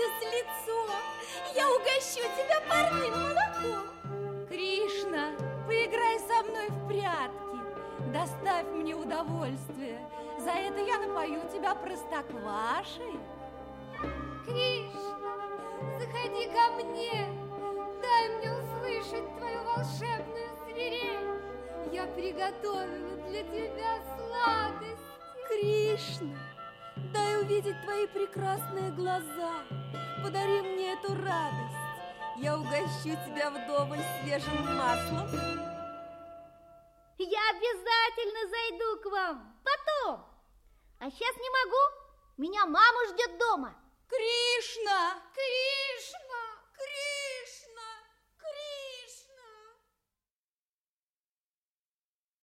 с лицом, я угощу тебя парным молоком. Кришна, поиграй со мной в прятки, доставь мне удовольствие. За это я напою тебя простоквашей. Кришна, заходи ко мне, дай мне услышать твою волшебную свирель. Я приготовила для тебя сладость. Кришна, увидеть твои прекрасные глаза. Подари мне эту радость. Я угощу тебя вдоволь свежим маслом. Я обязательно зайду к вам потом. А сейчас не могу. Меня мама ждет дома. Кришна!